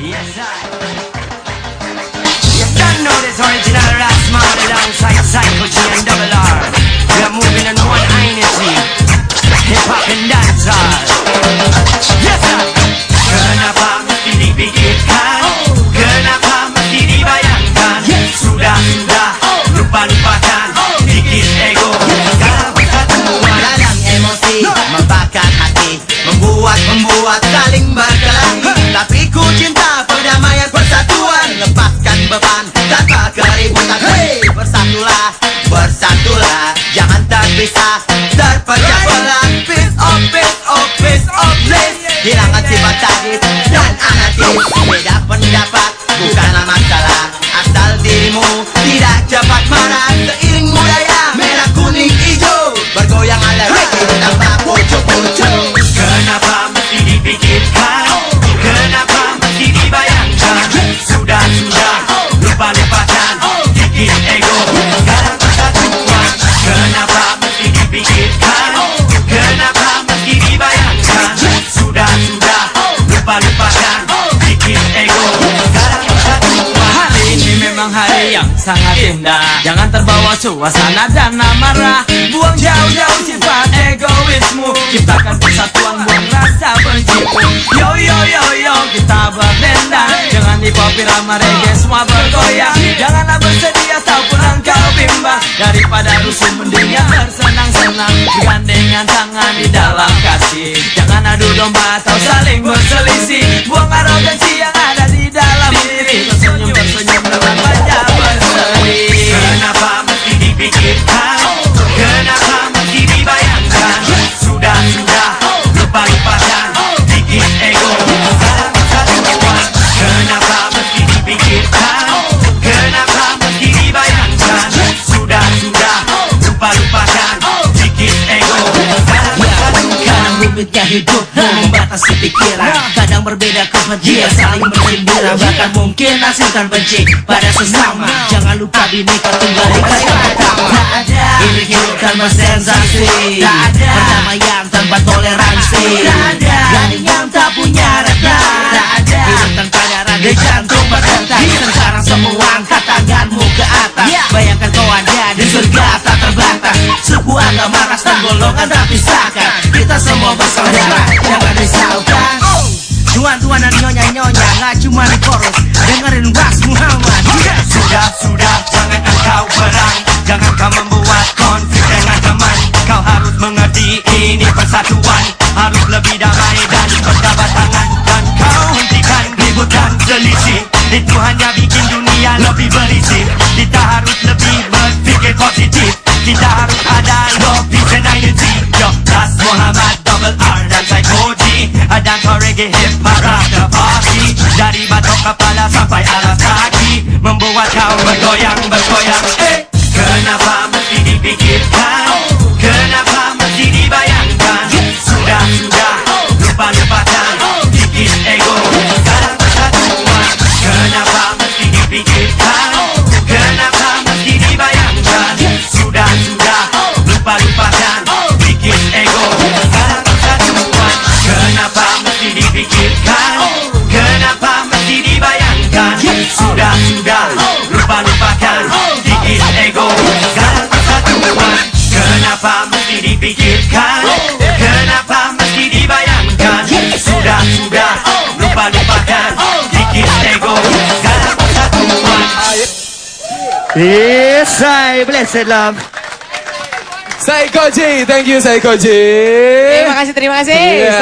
Yes, I. You don't know this original rap smart alongside Psycho G and Double R. We are moving on one energy. Hip hop and dancehall. Yes, sir. Kenapa mesti dipikirkan? Kenapa dar para allá hari yang sangat indah. Jangan terbawa suasana dan amarah. Buang jauh-jauh sifat egoismu. Ciptakan persatuan, buang rasa bencimu. Yo yo yo yo, kita berdendang Jangan dipopi rama reggae semua bergoyang Janganlah bersedih ataupun engkau bimbang. Daripada rusuh mendingnya bersenang-senang. Bergandengan tangan di dalam kasih. Jangan adu domba atau saling berselisih. Buang arogansi yang ada di dalam diri Kadang rumitnya hidup membatasi pikiran Kadang berbeda kebencian saling bersindiran Bahkan mungkin hasilkan benci pada sesama Jangan lupa binika tunggal ika yang pertama Ini hidup tanpa sensasi Perdamaian tanpa toleransi Gading yang tak punya reda Hidup tanpa darah di jantung berdetak Sekarang semua angkat tanganmu ke atas Bayangkan kau ada di surga tak terbatas Suku agama ras dan golongan tak pisahkan semua bersaudara Jangan risaukan Tuan-tuan dan nyonya-nyonya Nggak cuma di chorus. Dengerin Ras Muhammad. Sudah, sudah, jangan engkau berang Jangan kau membuat konflik dengan teman. Kau harus mengerti ini persatuan. Harus lebih damai dan berjabat tangan. Dan kau hentikan ribut dan selisih Itu hanya Hip hop Dari batok kepala sampai alas kaki Membuat kau bergoyang lupa lupakan Dikit ego, sekarang persatuan Yes, I blessed love G, thank you G. Terima kasih, terima kasih. Iya.